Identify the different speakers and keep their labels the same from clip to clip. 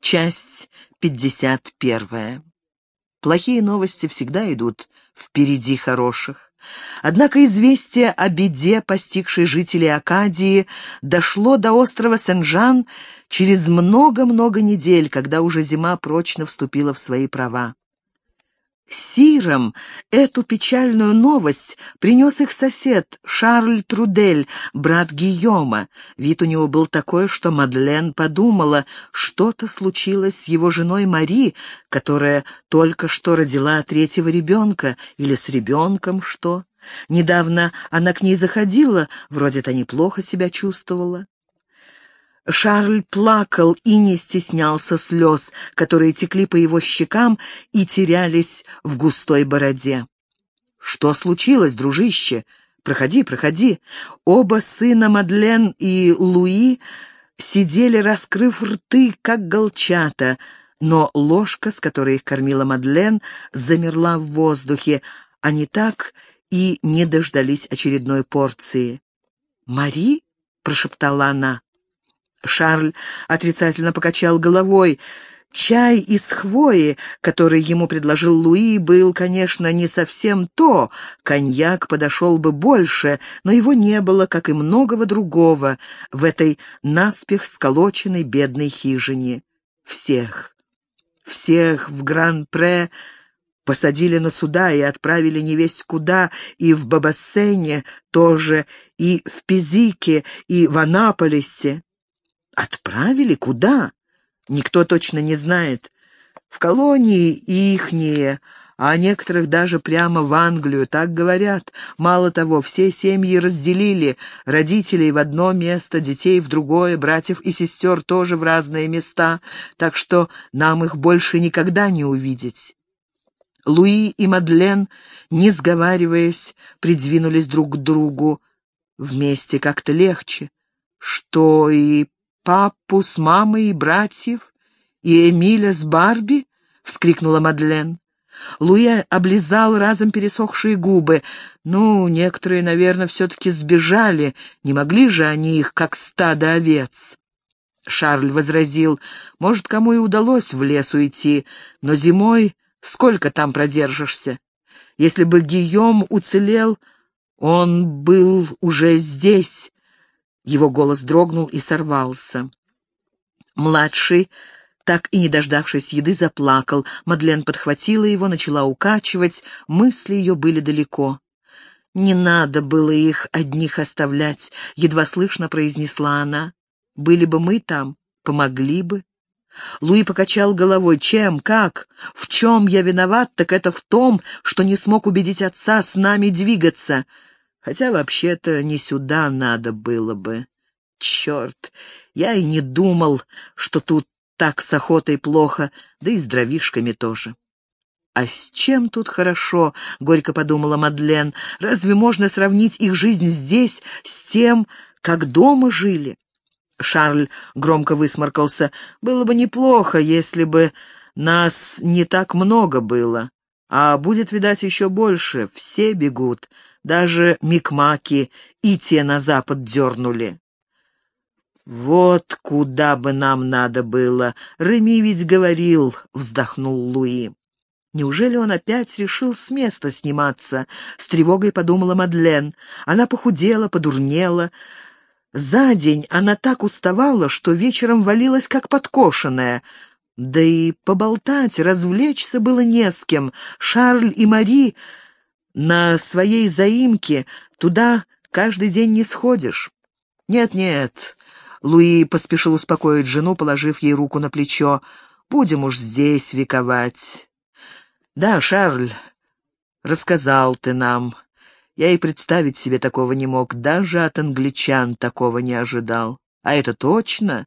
Speaker 1: Часть 51. Плохие новости всегда идут впереди хороших. Однако известие о беде, постигшей жителей Акадии, дошло до острова Сен-Жан через много-много недель, когда уже зима прочно вступила в свои права. Сиром эту печальную новость принес их сосед Шарль Трудель, брат Гийома. Вид у него был такой, что Мадлен подумала, что-то случилось с его женой Мари, которая только что родила третьего ребенка, или с ребенком что. Недавно она к ней заходила, вроде-то неплохо себя чувствовала. Шарль плакал и не стеснялся слез, которые текли по его щекам и терялись в густой бороде. «Что случилось, дружище? Проходи, проходи». Оба сына Мадлен и Луи сидели, раскрыв рты, как голчата, но ложка, с которой их кормила Мадлен, замерла в воздухе. Они так и не дождались очередной порции. «Мари?» — прошептала она. Шарль отрицательно покачал головой. Чай из хвои, который ему предложил Луи, был, конечно, не совсем то. Коньяк подошел бы больше, но его не было, как и многого другого, в этой наспех сколоченной бедной хижине. Всех, всех в Гран-Пре посадили на суда и отправили невесть куда, и в Бабассене тоже, и в Пизике, и в Анаполисе. Отправили? Куда? Никто точно не знает. В колонии ихние, а некоторых даже прямо в Англию, так говорят. Мало того, все семьи разделили, родителей в одно место, детей в другое, братьев и сестер тоже в разные места, так что нам их больше никогда не увидеть. Луи и Мадлен, не сговариваясь, придвинулись друг к другу. Вместе как-то легче. Что и папу с мамой и братьев? И Эмиля с Барби?» — вскрикнула Мадлен. Луя облизал разом пересохшие губы. «Ну, некоторые, наверное, все-таки сбежали. Не могли же они их, как стадо овец?» Шарль возразил, «Может, кому и удалось в лес уйти, но зимой сколько там продержишься? Если бы Гийом уцелел, он был уже здесь, его голос дрогнул и сорвался. Младший, так и не дождавшись еды, заплакал. Мадлен подхватила его, начала укачивать, мысли ее были далеко. «Не надо было их одних оставлять», — едва слышно произнесла она. «Были бы мы там, помогли бы». Луи покачал головой. «Чем? Как? В чем я виноват? Так это в том, что не смог убедить отца с нами двигаться. Хотя вообще-то не сюда надо было бы. Черт, я и не думал, что тут так с охотой плохо, да и с дровишками тоже. «А с чем тут хорошо?» — горько подумала Мадлен. «Разве можно сравнить их жизнь здесь с тем, как дома жили?» Шарль громко высморкался. «Было бы неплохо, если бы нас не так много было. А будет, видать, еще больше. Все бегут. Даже микмаки и те на запад дернули. «Вот куда бы нам надо было! Реми ведь говорил!» — вздохнул Луи. Неужели он опять решил с места сниматься? С тревогой подумала Мадлен. Она похудела, подурнела. За день она так уставала, что вечером валилась как подкошенная. Да и поболтать, развлечься было не с кем. Шарль и Мари на своей заимке туда каждый день не сходишь. Нет-нет, Луи поспешил успокоить жену, положив ей руку на плечо. Будем уж здесь вековать. Да, Шарль, рассказал ты нам. Я и представить себе такого не мог, даже от англичан такого не ожидал. А это точно?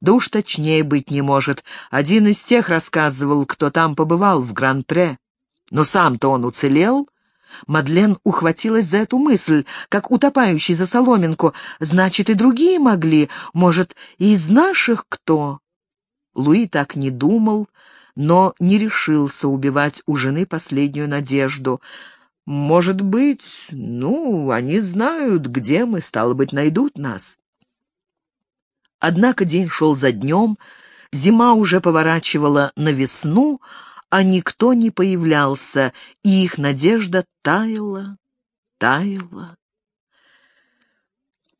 Speaker 1: Да уж точнее быть не может. Один из тех рассказывал, кто там побывал в Гран-Пре. Но сам-то он уцелел? Мадлен ухватилась за эту мысль, как утопающий за соломинку. Значит, и другие могли. Может, и из наших кто? Луи так не думал, но не решился убивать у жены последнюю надежду. Может быть, ну, они знают, где мы, стало быть, найдут нас. Однако день шел за днем, Зима уже поворачивала на весну, а никто не появлялся, и их надежда таяла, таяла.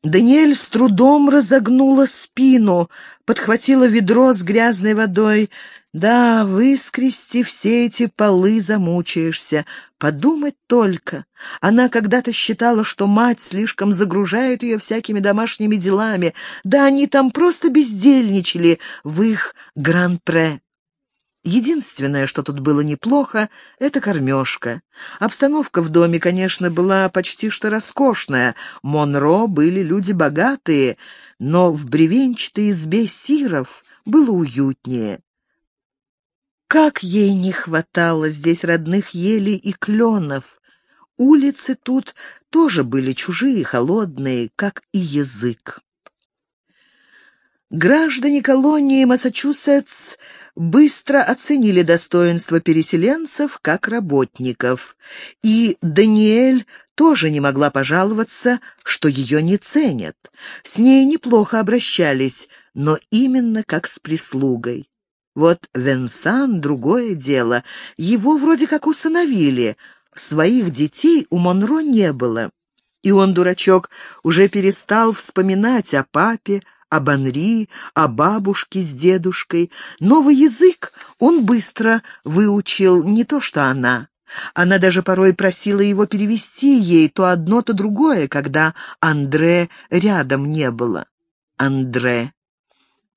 Speaker 1: Даниэль с трудом разогнула спину, подхватила ведро с грязной водой. Да, выскрести все эти полы замучаешься. Подумать только. Она когда-то считала, что мать слишком загружает ее всякими домашними делами. Да они там просто бездельничали в их гран-пре. Единственное, что тут было неплохо, — это кормежка. Обстановка в доме, конечно, была почти что роскошная. Монро были люди богатые, но в бревенчатой избе сиров было уютнее. Как ей не хватало здесь родных елей и кленов! Улицы тут тоже были чужие, холодные, как и язык. Граждане колонии Массачусетс быстро оценили достоинство переселенцев как работников, и Даниэль тоже не могла пожаловаться, что ее не ценят. С ней неплохо обращались, но именно как с прислугой. Вот Венсан — другое дело, его вроде как усыновили, своих детей у Монро не было. И он, дурачок, уже перестал вспоминать о папе, об Анри, о бабушке с дедушкой. Новый язык он быстро выучил, не то что она. Она даже порой просила его перевести ей то одно, то другое, когда Андре рядом не было. Андре.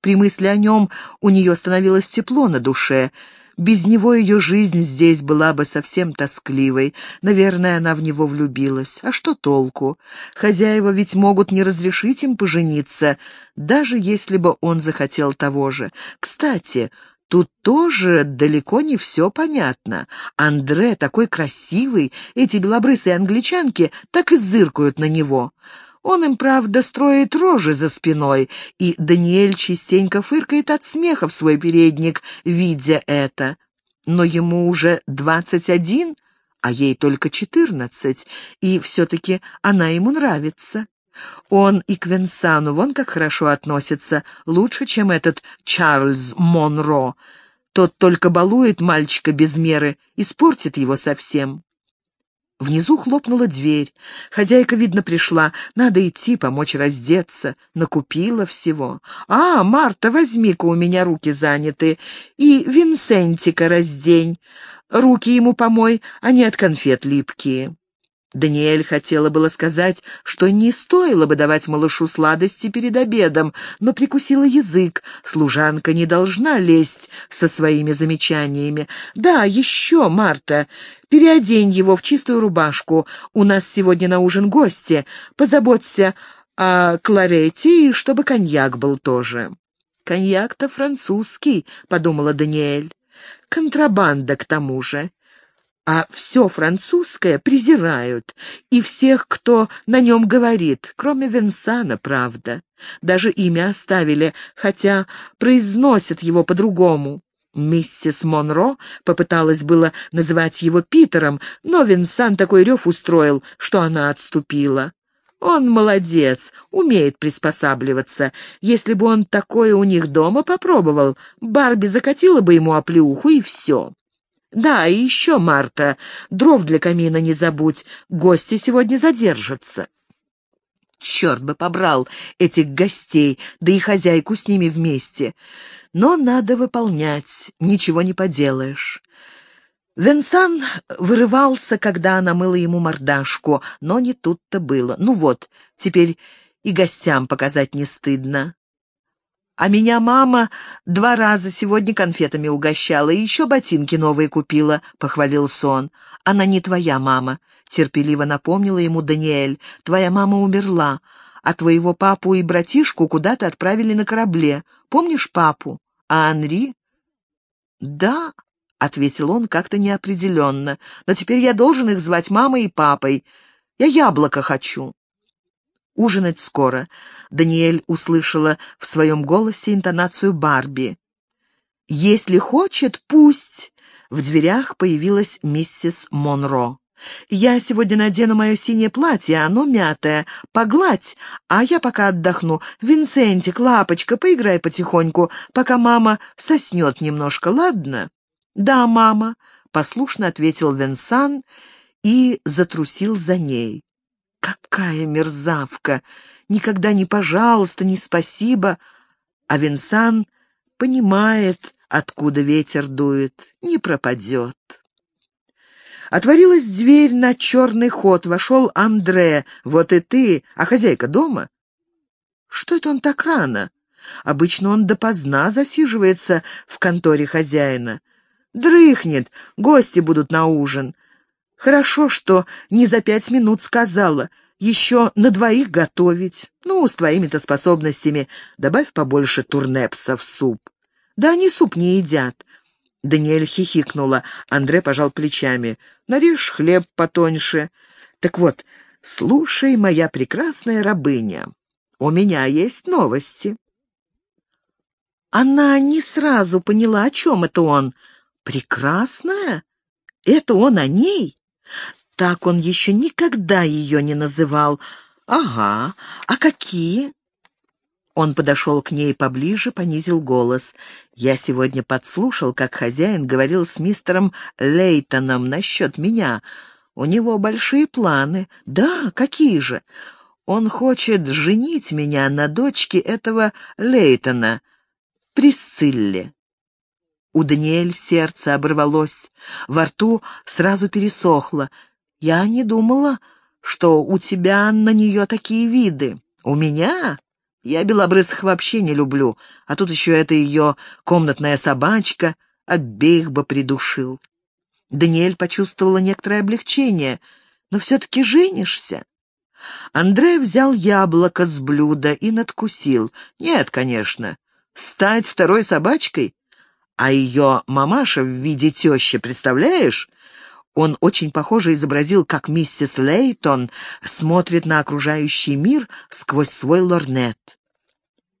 Speaker 1: При мысли о нем у нее становилось тепло на душе — без него ее жизнь здесь была бы совсем тоскливой. Наверное, она в него влюбилась. А что толку? Хозяева ведь могут не разрешить им пожениться, даже если бы он захотел того же. Кстати, Тут тоже далеко не все понятно. Андре такой красивый, эти белобрысые англичанки так и зыркают на него. Он им, правда, строит рожи за спиной, и Даниэль частенько фыркает от смеха в свой передник, видя это. Но ему уже двадцать один, а ей только четырнадцать, и все-таки она ему нравится. Он и к Венсану вон как хорошо относится, лучше, чем этот Чарльз Монро. Тот только балует мальчика без меры, испортит его совсем. Внизу хлопнула дверь. Хозяйка, видно, пришла. Надо идти, помочь раздеться. Накупила всего. «А, Марта, возьми-ка, у меня руки заняты. И Винсентика раздень. Руки ему помой, они от конфет липкие». Даниэль хотела было сказать, что не стоило бы давать малышу сладости перед обедом, но прикусила язык. Служанка не должна лезть со своими замечаниями. «Да, еще, Марта, переодень его в чистую рубашку. У нас сегодня на ужин гости. Позаботься о кларете и чтобы коньяк был тоже». «Коньяк-то французский», — подумала Даниэль. «Контрабанда к тому же» а все французское презирают, и всех, кто на нем говорит, кроме Венсана, правда. Даже имя оставили, хотя произносят его по-другому. Миссис Монро попыталась было называть его Питером, но Винсан такой рев устроил, что она отступила. Он молодец, умеет приспосабливаться. Если бы он такое у них дома попробовал, Барби закатила бы ему оплеуху и все. Да, и еще, Марта, дров для камина не забудь, гости сегодня задержатся. Черт бы побрал этих гостей, да и хозяйку с ними вместе. Но надо выполнять, ничего не поделаешь. Венсан вырывался, когда она мыла ему мордашку, но не тут-то было. Ну вот, теперь и гостям показать не стыдно. А меня мама два раза сегодня конфетами угощала и еще ботинки новые купила», — похвалил Сон. «Она не твоя мама», — терпеливо напомнила ему Даниэль. «Твоя мама умерла, а твоего папу и братишку куда-то отправили на корабле. Помнишь папу? А Анри?» «Да», — ответил он как-то неопределенно. «Но теперь я должен их звать мамой и папой. Я яблоко хочу». Ужинать скоро. Даниэль услышала в своем голосе интонацию Барби. «Если хочет, пусть!» В дверях появилась миссис Монро. Я сегодня надену мое синее платье, оно мятое. Погладь, а я пока отдохну. Винсентик, лапочка, поиграй потихоньку, пока мама соснет немножко, ладно?» «Да, мама», — послушно ответил Винсан и затрусил за ней. «Какая мерзавка! Никогда не пожалуйста, не спасибо!» А Винсан понимает, откуда ветер дует, не пропадет. Отворилась дверь на черный ход, вошел Андре. «Вот и ты, а хозяйка дома?» «Что это он так рано?» Обычно он допоздна засиживается в конторе хозяина. Дрыхнет, гости будут на ужин. Хорошо, что не за пять минут сказала. Еще на двоих готовить. Ну, с твоими-то способностями. Добавь побольше турнепса в суп. Да они суп не едят. Даниэль хихикнула. Андре пожал плечами. «Нарежь хлеб потоньше. Так вот, слушай, моя прекрасная рабыня, у меня есть новости». Она не сразу поняла, о чем это он. «Прекрасная? Это он о ней?» Так он еще никогда ее не называл. «Ага, а какие?» Он подошел к ней поближе, понизил голос. «Я сегодня подслушал, как хозяин говорил с мистером Лейтоном насчет меня. У него большие планы. Да, какие же? Он хочет женить меня на дочке этого Лейтона, Присцилле». У Даниэль сердце оборвалось, во рту сразу пересохло. «Я не думала, что у тебя на нее такие виды. У меня?» Я белобрысых вообще не люблю, а тут еще это ее комнатная собачка, обеих бы придушил. Даниэль почувствовала некоторое облегчение, но все-таки женишься. Андрей взял яблоко с блюда и надкусил. Нет, конечно, стать второй собачкой? А ее мамаша в виде тещи, представляешь? Он очень похоже изобразил, как миссис Лейтон смотрит на окружающий мир сквозь свой лорнет.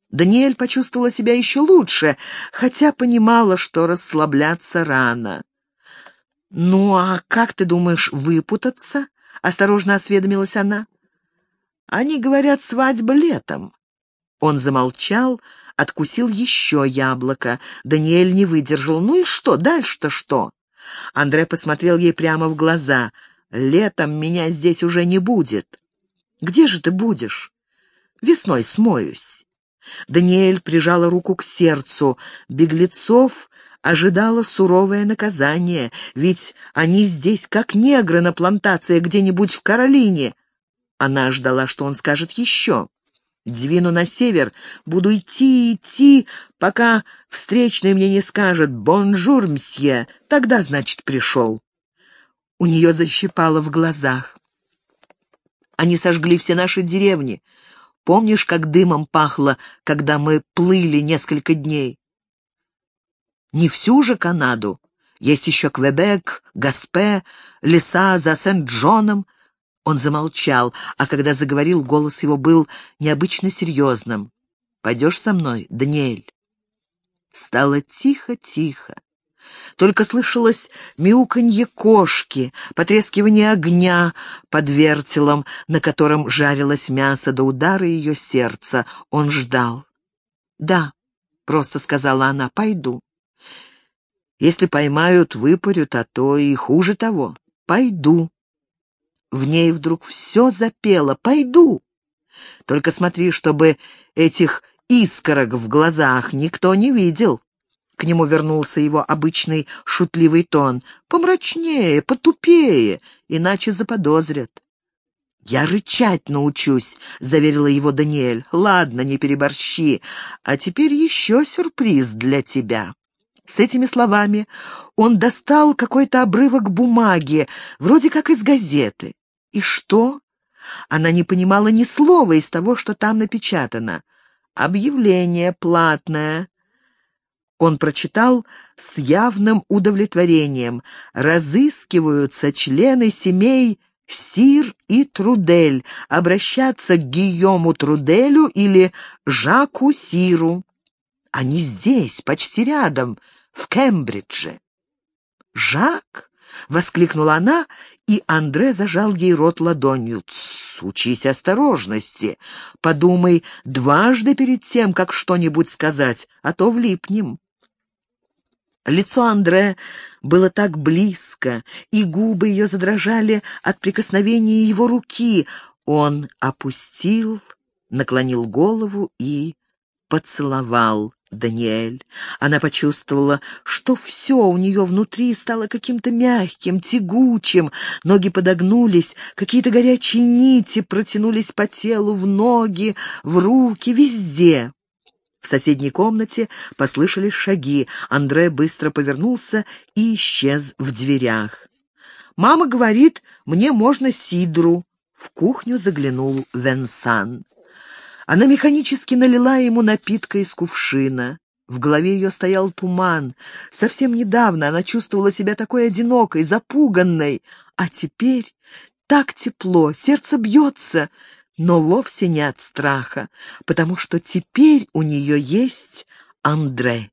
Speaker 1: Даниэль почувствовала себя еще лучше, хотя понимала, что расслабляться рано. «Ну, а как ты думаешь выпутаться?» — осторожно осведомилась она. «Они говорят, свадьба летом». Он замолчал, откусил еще яблоко. Даниэль не выдержал. «Ну и что? Дальше-то что?» Андре посмотрел ей прямо в глаза. «Летом меня здесь уже не будет». «Где же ты будешь?» «Весной смоюсь». Даниэль прижала руку к сердцу. Беглецов ожидало суровое наказание, ведь они здесь как негры на плантации где-нибудь в Каролине. Она ждала, что он скажет еще. Двину на север, буду идти идти, пока встречный мне не скажет «Bonjour, monsieur», тогда, значит, пришел. У нее защипало в глазах. Они сожгли все наши деревни. Помнишь, как дымом пахло, когда мы плыли несколько дней? Не всю же Канаду. Есть еще Квебек, Гаспе, леса за Сент-Джоном. Он замолчал, а когда заговорил, голос его был необычно серьезным. «Пойдешь со мной, Даниэль?» Стало тихо-тихо. Только слышалось мяуканье кошки, потрескивание огня под вертелом, на котором жарилось мясо до удара ее сердца. Он ждал. «Да», — просто сказала она, — «пойду». «Если поймают, выпарют, а то и хуже того. Пойду». В ней вдруг все запело. «Пойду». Только смотри, чтобы этих искорок в глазах никто не видел. К нему вернулся его обычный шутливый тон. «Помрачнее, потупее, иначе заподозрят». «Я рычать научусь», — заверила его Даниэль. «Ладно, не переборщи. А теперь еще сюрприз для тебя». С этими словами он достал какой-то обрывок бумаги, вроде как из газеты. И что? Она не понимала ни слова из того, что там напечатано. «Объявление платное», он прочитал с явным удовлетворением. Разыскиваются члены семей Сир и Трудель, обращаться к Гийому Труделю или Жаку Сиру. Они здесь, почти рядом, в Кембридже. «Жак?» — воскликнула она, и Андре зажал ей рот ладонью. «Тссс, учись осторожности. Подумай дважды перед тем, как что-нибудь сказать, а то влипнем». Лицо Андре было так близко, и губы ее задрожали от прикосновения его руки. Он опустил, наклонил голову и поцеловал Даниэль. Она почувствовала, что все у нее внутри стало каким-то мягким, тягучим. Ноги подогнулись, какие-то горячие нити протянулись по телу, в ноги, в руки, везде. В соседней комнате послышались шаги. Андре быстро повернулся и исчез в дверях. «Мама говорит, мне можно сидру». В кухню заглянул Венсан. Она механически налила ему напитка из кувшина. В голове ее стоял туман. Совсем недавно она чувствовала себя такой одинокой, запуганной. А теперь так тепло, сердце бьется, но вовсе не от страха, потому что теперь у нее есть Андре.